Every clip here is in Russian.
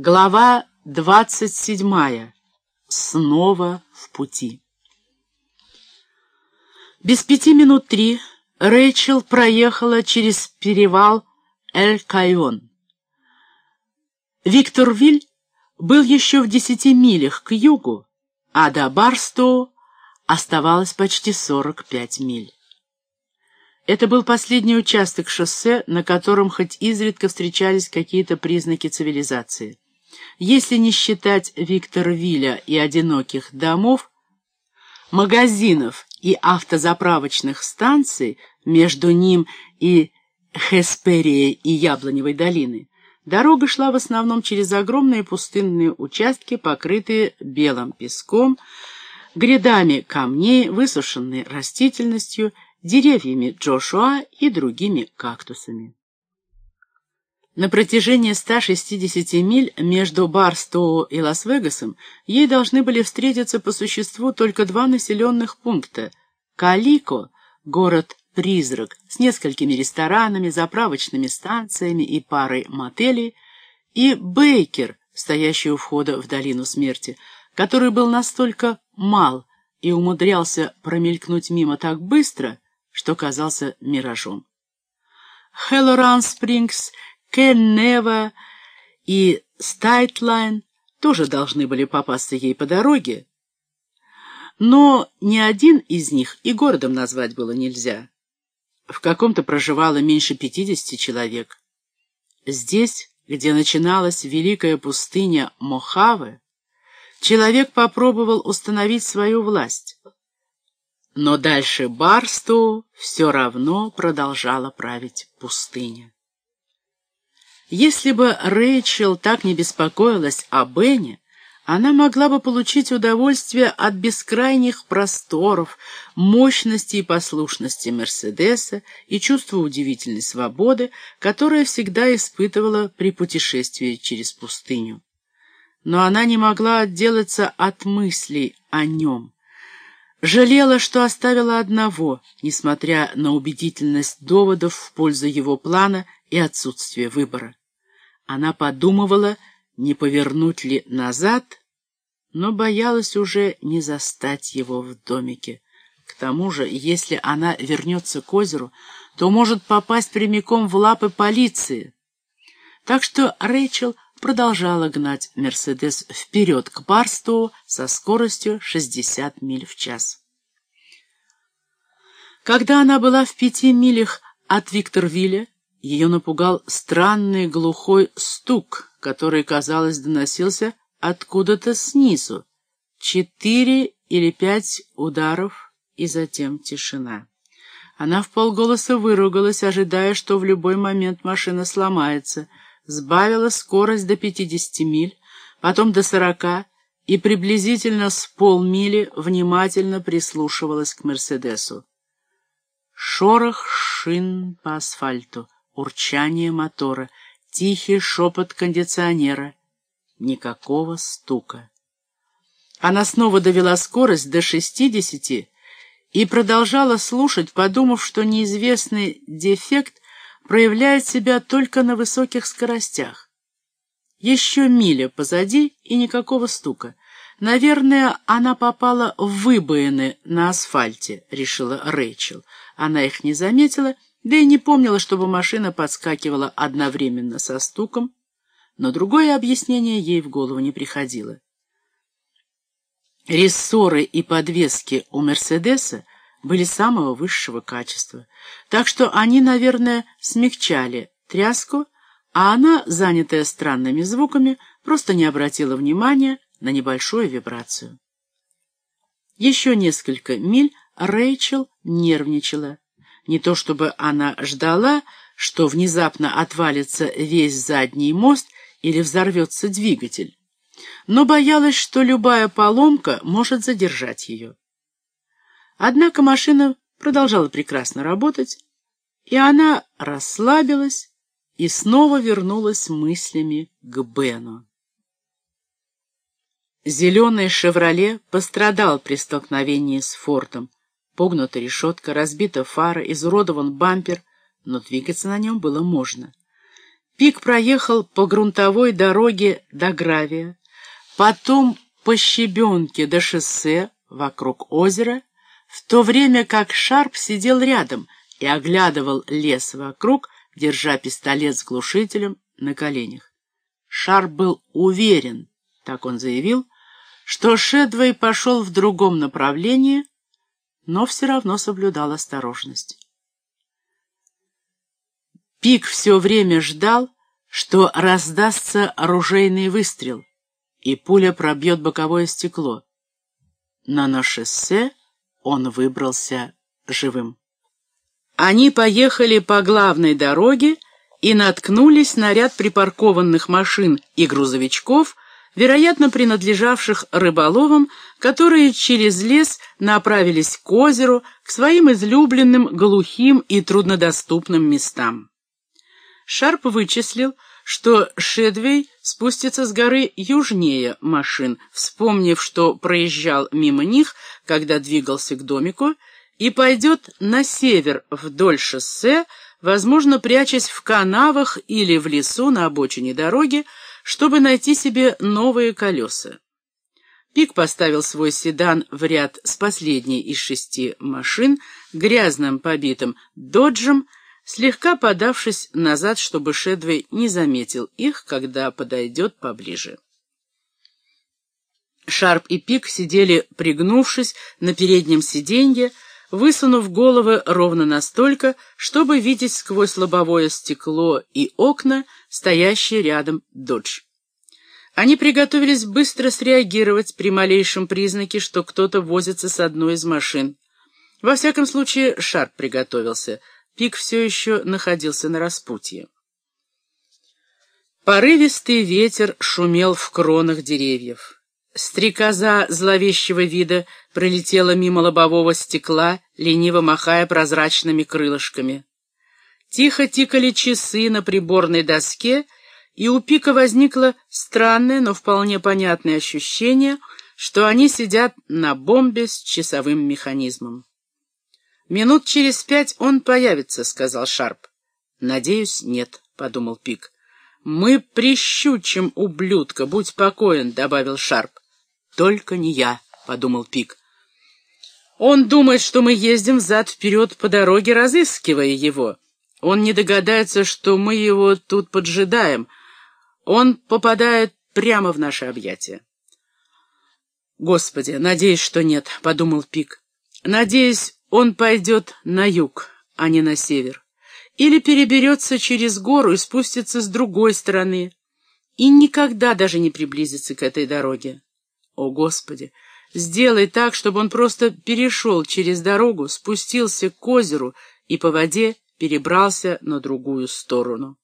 Глава двадцать седьмая. Снова в пути. Без пяти минут три Рэйчел проехала через перевал Эль-Кайон. Виктор Виль был еще в десяти милях к югу, а до Барстоу оставалось почти сорок пять миль. Это был последний участок шоссе, на котором хоть изредка встречались какие-то признаки цивилизации. Если не считать Виктора Вилля и одиноких домов, магазинов и автозаправочных станций между ним и Хесперией и Яблоневой долины, дорога шла в основном через огромные пустынные участки, покрытые белым песком, грядами камней, высушенной растительностью, деревьями Джошуа и другими кактусами. На протяжении 160 миль между Барстоу и Лас-Вегасом ей должны были встретиться по существу только два населенных пункта. Калико, город-призрак, с несколькими ресторанами, заправочными станциями и парой мотелей, и Бейкер, стоящий у входа в долину смерти, который был настолько мал и умудрялся промелькнуть мимо так быстро, что казался миражом. Хеллоран Спрингс Кеннева и Стейтлайн тоже должны были попасться ей по дороге, но ни один из них и городом назвать было нельзя. В каком-то проживало меньше пятидесяти человек. Здесь, где начиналась великая пустыня Мохаве, человек попробовал установить свою власть. Но дальше Барсту все равно продолжала править пустыня. Если бы Рэйчел так не беспокоилась о Бене, она могла бы получить удовольствие от бескрайних просторов, мощности и послушности Мерседеса и чувства удивительной свободы, которое всегда испытывала при путешествии через пустыню. Но она не могла отделаться от мыслей о нем. Жалела, что оставила одного, несмотря на убедительность доводов в пользу его плана и отсутствие выбора. Она подумывала, не повернуть ли назад, но боялась уже не застать его в домике. К тому же, если она вернется к озеру, то может попасть прямиком в лапы полиции. Так что Рэйчел продолжала гнать «Мерседес» вперед к Барстоу со скоростью 60 миль в час. Когда она была в пяти милях от Викторвилля, ее напугал странный глухой стук, который, казалось, доносился откуда-то снизу. Четыре или пять ударов, и затем тишина. Она в полголоса выругалась, ожидая, что в любой момент машина сломается, сбавила скорость до пятидесяти миль, потом до сорока, и приблизительно с полмили внимательно прислушивалась к «Мерседесу». Шорох шин по асфальту урчание мотора, тихий шепот кондиционера. Никакого стука. Она снова довела скорость до шестидесяти и продолжала слушать, подумав, что неизвестный дефект проявляет себя только на высоких скоростях. Еще миля позади и никакого стука. Наверное, она попала в выбоины на асфальте, решила Рэйчел. Она их не заметила да и не помнила, чтобы машина подскакивала одновременно со стуком, но другое объяснение ей в голову не приходило. Рессоры и подвески у «Мерседеса» были самого высшего качества, так что они, наверное, смягчали тряску, а она, занятая странными звуками, просто не обратила внимания на небольшую вибрацию. Еще несколько миль Рэйчел нервничала, не то чтобы она ждала, что внезапно отвалится весь задний мост или взорвется двигатель, но боялась, что любая поломка может задержать ее. Однако машина продолжала прекрасно работать, и она расслабилась и снова вернулась мыслями к Бену. Зеленый «Шевроле» пострадал при столкновении с Фортом, Погнута решетка, разбита фара, изуродован бампер, но двигаться на нем было можно. Пик проехал по грунтовой дороге до Гравия, потом по щебенке до шоссе вокруг озера, в то время как Шарп сидел рядом и оглядывал лес вокруг, держа пистолет с глушителем на коленях. Шарп был уверен, так он заявил, что Шедвей пошел в другом направлении, но все равно соблюдал осторожность. Пик все время ждал, что раздастся оружейный выстрел, и пуля пробьет боковое стекло. Но на шоссе он выбрался живым. Они поехали по главной дороге и наткнулись на ряд припаркованных машин и грузовичков, вероятно, принадлежавших рыболовам, которые через лес направились к озеру, к своим излюбленным глухим и труднодоступным местам. Шарп вычислил, что Шедвей спустится с горы южнее машин, вспомнив, что проезжал мимо них, когда двигался к домику, и пойдет на север вдоль шоссе, возможно, прячась в канавах или в лесу на обочине дороги, чтобы найти себе новые колеса. Пик поставил свой седан в ряд с последней из шести машин, грязным побитым доджем, слегка подавшись назад, чтобы Шедвей не заметил их, когда подойдет поближе. Шарп и Пик сидели, пригнувшись на переднем сиденье, высунув головы ровно настолько, чтобы видеть сквозь лобовое стекло и окна, стоящие рядом додж. Они приготовились быстро среагировать при малейшем признаке, что кто-то возится с одной из машин. Во всяком случае, Шарп приготовился. Пик все еще находился на распутье. Порывистый ветер шумел в кронах деревьев. Стрекоза зловещего вида пролетела мимо лобового стекла, лениво махая прозрачными крылышками. Тихо тикали часы на приборной доске, и у Пика возникло странное, но вполне понятное ощущение, что они сидят на бомбе с часовым механизмом. «Минут через пять он появится», — сказал Шарп. «Надеюсь, нет», — подумал Пик. «Мы прищучим ублюдка, будь покоен», — добавил Шарп. «Только не я», — подумал Пик. «Он думает, что мы ездим взад-вперед по дороге, разыскивая его. Он не догадается, что мы его тут поджидаем. Он попадает прямо в наши объятия». «Господи, надеюсь, что нет», — подумал Пик. «Надеюсь, он пойдет на юг, а не на север. Или переберется через гору и спустится с другой стороны, и никогда даже не приблизится к этой дороге. О, Господи! Сделай так, чтобы он просто перешел через дорогу, спустился к озеру и по воде перебрался на другую сторону.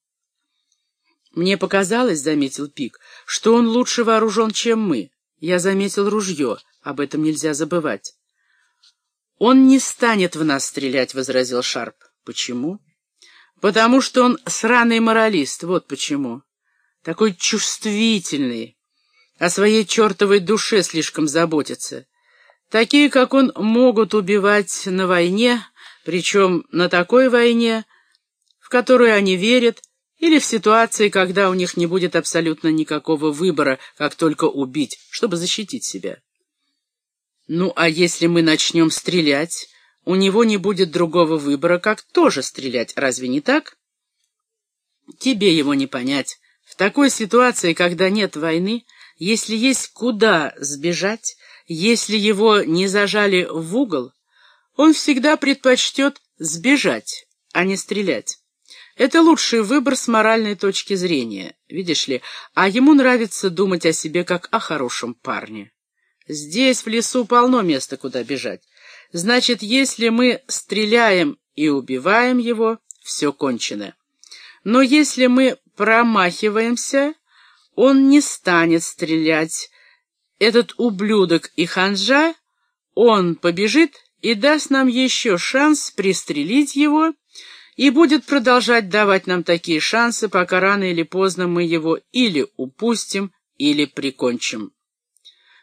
Мне показалось, — заметил Пик, — что он лучше вооружен, чем мы. Я заметил ружье, об этом нельзя забывать. «Он не станет в нас стрелять», — возразил Шарп. «Почему?» «Потому что он сраный моралист, вот почему. Такой чувствительный, о своей чертовой душе слишком заботится. Такие, как он, могут убивать на войне, причем на такой войне, в которую они верят, или в ситуации, когда у них не будет абсолютно никакого выбора, как только убить, чтобы защитить себя. Ну, а если мы начнем стрелять, у него не будет другого выбора, как тоже стрелять, разве не так? Тебе его не понять. В такой ситуации, когда нет войны, если есть куда сбежать, если его не зажали в угол, он всегда предпочтет сбежать, а не стрелять. Это лучший выбор с моральной точки зрения, видишь ли, а ему нравится думать о себе как о хорошем парне. Здесь, в лесу, полно места, куда бежать. Значит, если мы стреляем и убиваем его, все кончено. Но если мы промахиваемся, он не станет стрелять. Этот ублюдок и ханжа, он побежит и даст нам еще шанс пристрелить его, и будет продолжать давать нам такие шансы, пока рано или поздно мы его или упустим, или прикончим.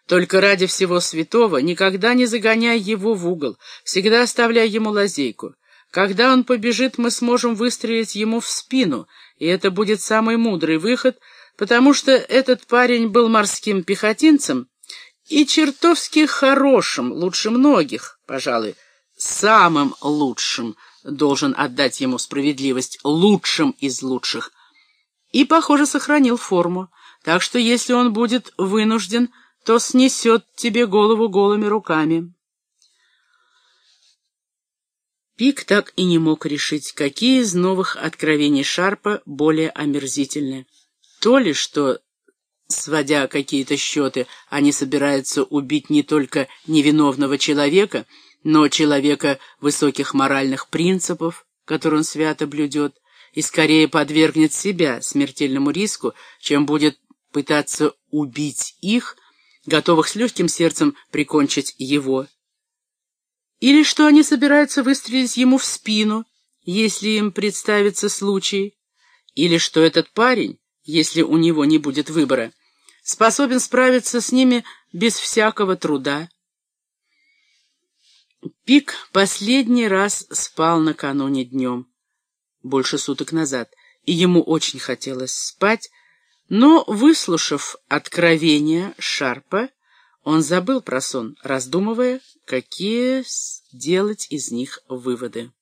Только ради всего святого никогда не загоняй его в угол, всегда оставляй ему лазейку. Когда он побежит, мы сможем выстрелить ему в спину, и это будет самый мудрый выход, потому что этот парень был морским пехотинцем и чертовски хорошим, лучше многих, пожалуй, самым лучшим, должен отдать ему справедливость, лучшим из лучших, и, похоже, сохранил форму, так что если он будет вынужден, то снесет тебе голову голыми руками. Пик так и не мог решить, какие из новых откровений Шарпа более омерзительны. То ли, что, сводя какие-то счеты, они собираются убить не только невиновного человека, но человека высоких моральных принципов, который он свято блюдет, и скорее подвергнет себя смертельному риску, чем будет пытаться убить их, готовых с легким сердцем прикончить его. Или что они собираются выстрелить ему в спину, если им представится случай. Или что этот парень, если у него не будет выбора, способен справиться с ними без всякого труда. Пик последний раз спал накануне днем, больше суток назад, и ему очень хотелось спать, но, выслушав откровения Шарпа, он забыл про сон, раздумывая, какие сделать из них выводы.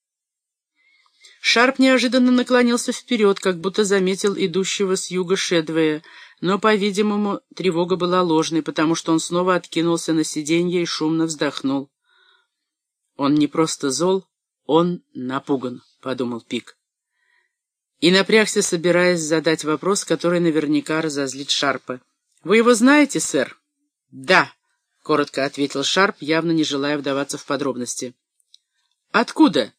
Шарп неожиданно наклонился вперед, как будто заметил идущего с юга Шедвея, но, по-видимому, тревога была ложной, потому что он снова откинулся на сиденье и шумно вздохнул. «Он не просто зол, он напуган», — подумал Пик. И напрягся, собираясь задать вопрос, который наверняка разозлит Шарпа. «Вы его знаете, сэр?» «Да», — коротко ответил Шарп, явно не желая вдаваться в подробности. «Откуда?»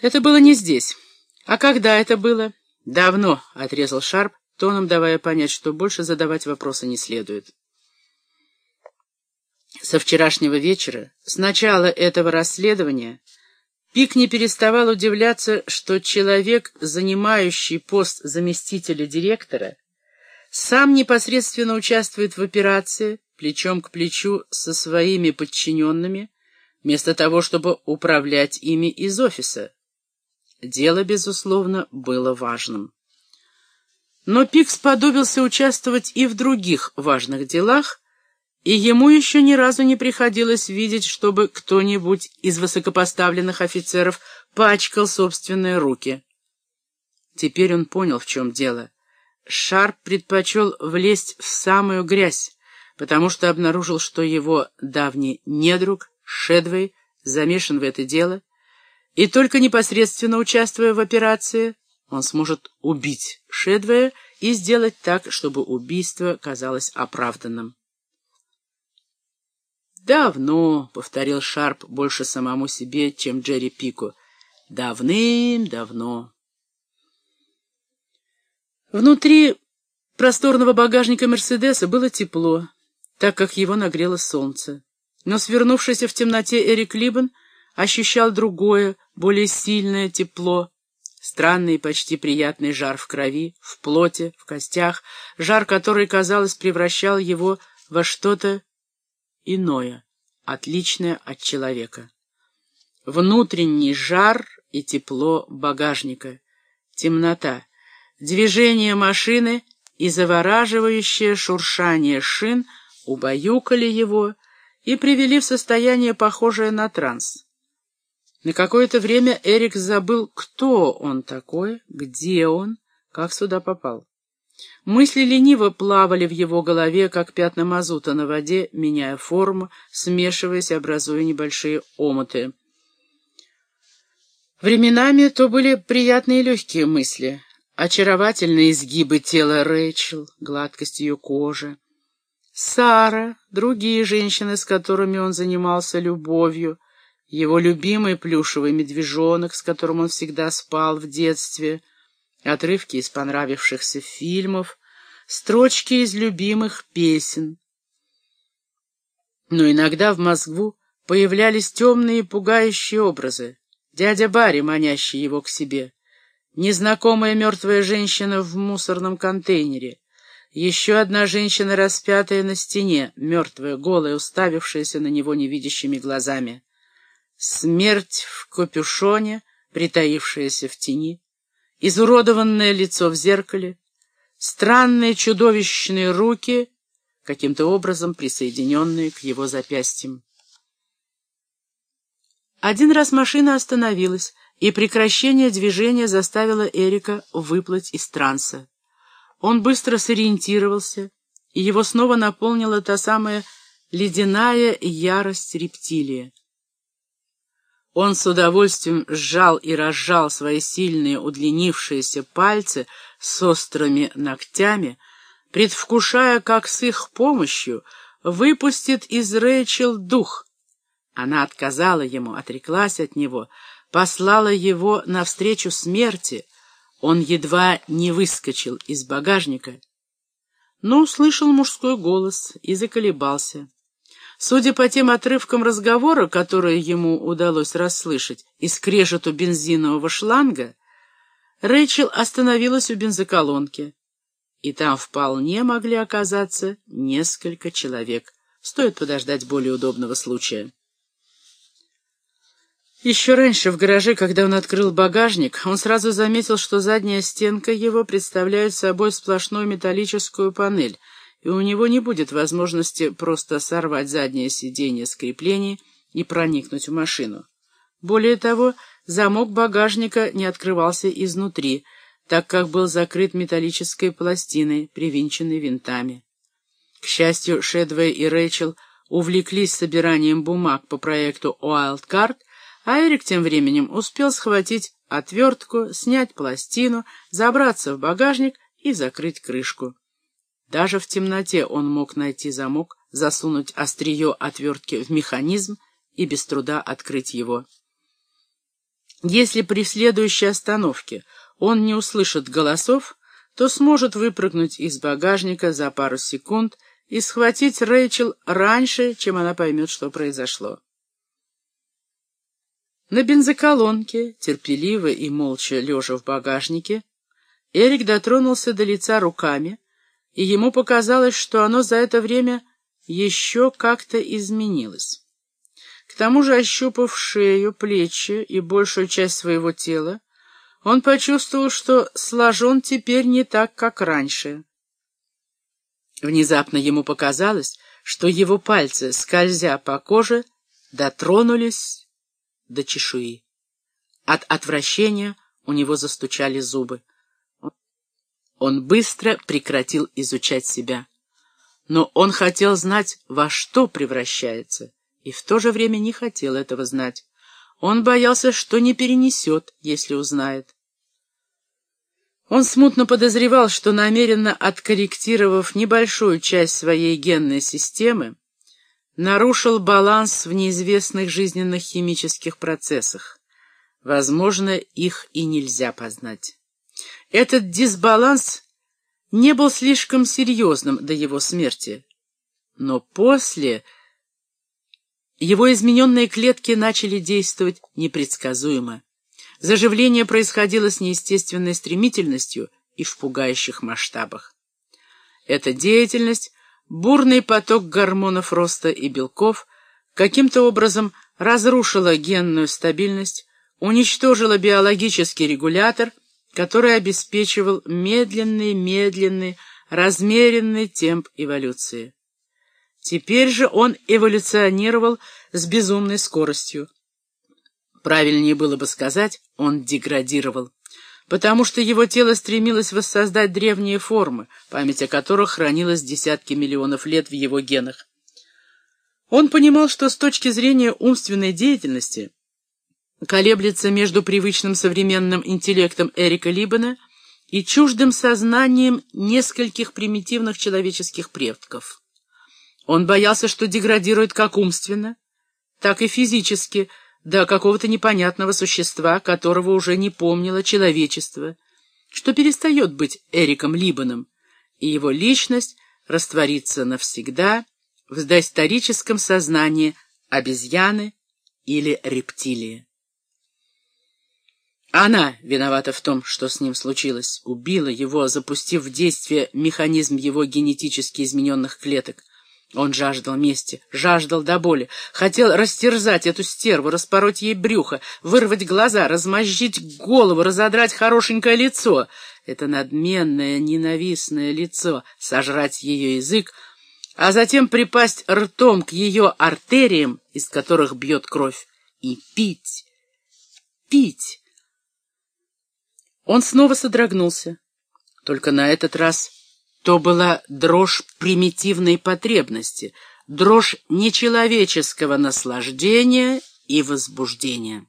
«Это было не здесь. А когда это было?» «Давно», — отрезал Шарп, тоном давая понять, что больше задавать вопросы не следует. Со вчерашнего вечера, с начала этого расследования, Пик не переставал удивляться, что человек, занимающий пост заместителя директора, сам непосредственно участвует в операции, плечом к плечу со своими подчиненными, вместо того, чтобы управлять ими из офиса. Дело, безусловно, было важным. Но Пик сподобился участвовать и в других важных делах, и ему еще ни разу не приходилось видеть, чтобы кто-нибудь из высокопоставленных офицеров пачкал собственные руки. Теперь он понял, в чем дело. Шарп предпочел влезть в самую грязь, потому что обнаружил, что его давний недруг, Шедвей, замешан в это дело, и только непосредственно участвуя в операции, он сможет убить Шедвея и сделать так, чтобы убийство казалось оправданным. «Давно», — повторил Шарп больше самому себе, чем Джерри Пику, — «давным-давно». Внутри просторного багажника Мерседеса было тепло, так как его нагрело солнце. Но свернувшийся в темноте Эрик Либен ощущал другое, более сильное тепло, странный и почти приятный жар в крови, в плоти, в костях, жар, который, казалось, превращал его во что-то иное, отличное от человека. Внутренний жар и тепло багажника, темнота, движение машины и завораживающее шуршание шин — убаюкали его и привели в состояние, похожее на транс. На какое-то время Эрик забыл, кто он такой, где он, как сюда попал. Мысли лениво плавали в его голове, как пятна мазута на воде, меняя форму, смешиваясь, образуя небольшие омуты. Временами то были приятные легкие мысли, очаровательные изгибы тела Рэйчел, гладкость ее кожи, Сара, другие женщины, с которыми он занимался любовью, его любимый плюшевый медвежонок, с которым он всегда спал в детстве, отрывки из понравившихся фильмов, строчки из любимых песен. Но иногда в мозгу появлялись темные пугающие образы. Дядя Барри, манящий его к себе, незнакомая мертвая женщина в мусорном контейнере, еще одна женщина, распятая на стене, мертвая, голая, уставившаяся на него невидящими глазами. Смерть в капюшоне, притаившаяся в тени. изуродованное лицо в зеркале, странные чудовищные руки, каким-то образом присоединенные к его запястьям. Один раз машина остановилась, и прекращение движения заставило Эрика выплыть из транса. Он быстро сориентировался, и его снова наполнила та самая ледяная ярость рептилия. Он с удовольствием сжал и разжал свои сильные удлинившиеся пальцы с острыми ногтями, предвкушая, как с их помощью выпустит из Рэйчел дух. Она отказала ему, отреклась от него, послала его навстречу смерти. Он едва не выскочил из багажника, но услышал мужской голос и заколебался. Судя по тем отрывкам разговора, которые ему удалось расслышать, и скрежету бензинового шланга, Рэйчел остановилась у бензоколонки, и там вполне могли оказаться несколько человек. Стоит подождать более удобного случая. Еще раньше в гараже, когда он открыл багажник, он сразу заметил, что задняя стенка его представляет собой сплошную металлическую панель, и у него не будет возможности просто сорвать заднее сиденье с креплений и проникнуть в машину. Более того, замок багажника не открывался изнутри, так как был закрыт металлической пластиной, привинченной винтами. К счастью, Шедвей и Рэйчел увлеклись собиранием бумаг по проекту «Уайлдкарт», а Эрик тем временем успел схватить отвертку, снять пластину, забраться в багажник и закрыть крышку. Даже в темноте он мог найти замок, засунуть острие отвертки в механизм и без труда открыть его. Если при следующей остановке он не услышит голосов, то сможет выпрыгнуть из багажника за пару секунд и схватить Рэйчел раньше, чем она поймет, что произошло. На бензоколонке, терпеливо и молча лежа в багажнике, Эрик дотронулся до лица руками, и ему показалось, что оно за это время еще как-то изменилось. К тому же, ощупав шею, плечи и большую часть своего тела, он почувствовал, что сложен теперь не так, как раньше. Внезапно ему показалось, что его пальцы, скользя по коже, дотронулись до чешуи. От отвращения у него застучали зубы. Он быстро прекратил изучать себя. Но он хотел знать, во что превращается, и в то же время не хотел этого знать. Он боялся, что не перенесет, если узнает. Он смутно подозревал, что, намеренно откорректировав небольшую часть своей генной системы, нарушил баланс в неизвестных жизненных химических процессах. Возможно, их и нельзя познать. Этот дисбаланс не был слишком серьезным до его смерти, но после его измененные клетки начали действовать непредсказуемо. Заживление происходило с неестественной стремительностью и в пугающих масштабах. Эта деятельность Бурный поток гормонов роста и белков каким-то образом разрушила генную стабильность, уничтожила биологический регулятор, который обеспечивал медленный-медленный, размеренный темп эволюции. Теперь же он эволюционировал с безумной скоростью. Правильнее было бы сказать, он деградировал потому что его тело стремилось воссоздать древние формы, память о которых хранилась десятки миллионов лет в его генах. Он понимал, что с точки зрения умственной деятельности колеблется между привычным современным интеллектом Эрика Либена и чуждым сознанием нескольких примитивных человеческих предков. Он боялся, что деградирует как умственно, так и физически, до какого-то непонятного существа, которого уже не помнило человечество, что перестает быть Эриком Либаном, и его личность растворится навсегда в доисторическом сознании обезьяны или рептилии. Она виновата в том, что с ним случилось, убила его, запустив в действие механизм его генетически измененных клеток. Он жаждал мести, жаждал до боли, хотел растерзать эту стерву, распороть ей брюхо, вырвать глаза, размозжить голову, разодрать хорошенькое лицо. Это надменное, ненавистное лицо, сожрать ее язык, а затем припасть ртом к ее артериям, из которых бьет кровь, и пить, пить. Он снова содрогнулся, только на этот раз то была дрожь примитивной потребности, дрожь нечеловеческого наслаждения и возбуждения.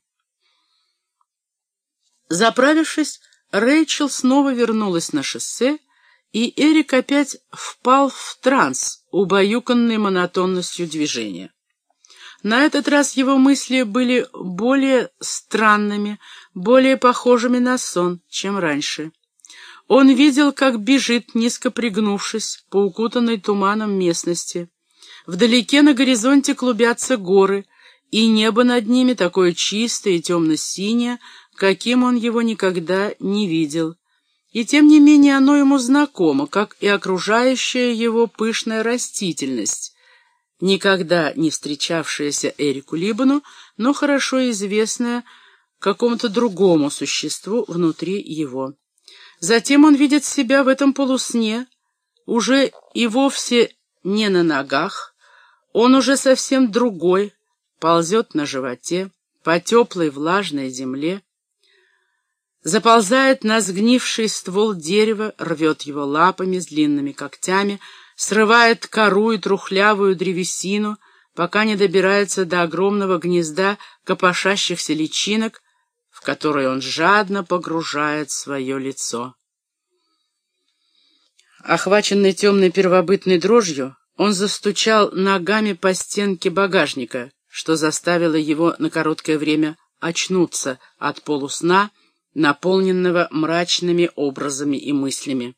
Заправившись, Рэйчел снова вернулась на шоссе, и Эрик опять впал в транс, убаюканный монотонностью движения. На этот раз его мысли были более странными, более похожими на сон, чем раньше. Он видел, как бежит, низко пригнувшись, по укутанной туманом местности. Вдалеке на горизонте клубятся горы, и небо над ними такое чистое и темно-синее, каким он его никогда не видел. И тем не менее оно ему знакомо, как и окружающая его пышная растительность, никогда не встречавшаяся Эрику Либану, но хорошо известная какому-то другому существу внутри его. Затем он видит себя в этом полусне, уже и вовсе не на ногах, он уже совсем другой, ползет на животе, по теплой влажной земле, заползает на сгнивший ствол дерева, рвет его лапами с длинными когтями, срывает кору и трухлявую древесину, пока не добирается до огромного гнезда копошащихся личинок, в который он жадно погружает свое лицо. Охваченный темной первобытной дрожью, он застучал ногами по стенке багажника, что заставило его на короткое время очнуться от полусна, наполненного мрачными образами и мыслями.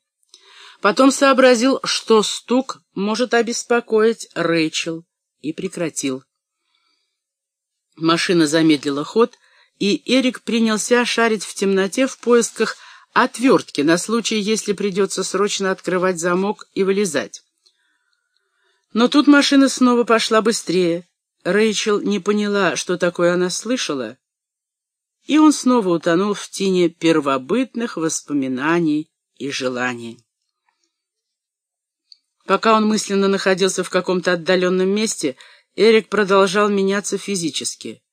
Потом сообразил, что стук может обеспокоить Рэйчел, и прекратил. Машина замедлила ход, и Эрик принялся шарить в темноте в поисках отвертки на случай, если придется срочно открывать замок и вылезать. Но тут машина снова пошла быстрее. Рэйчел не поняла, что такое она слышала, и он снова утонул в тени первобытных воспоминаний и желаний. Пока он мысленно находился в каком-то отдаленном месте, Эрик продолжал меняться физически.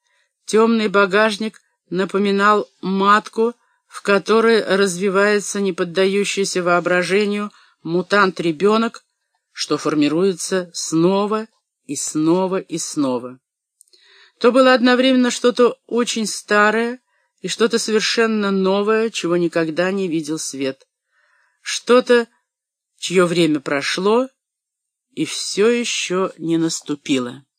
Темный багажник напоминал матку, в которой развивается неподдающийся воображению мутант-ребенок, что формируется снова и снова и снова. То было одновременно что-то очень старое и что-то совершенно новое, чего никогда не видел свет. Что-то, чье время прошло и все еще не наступило.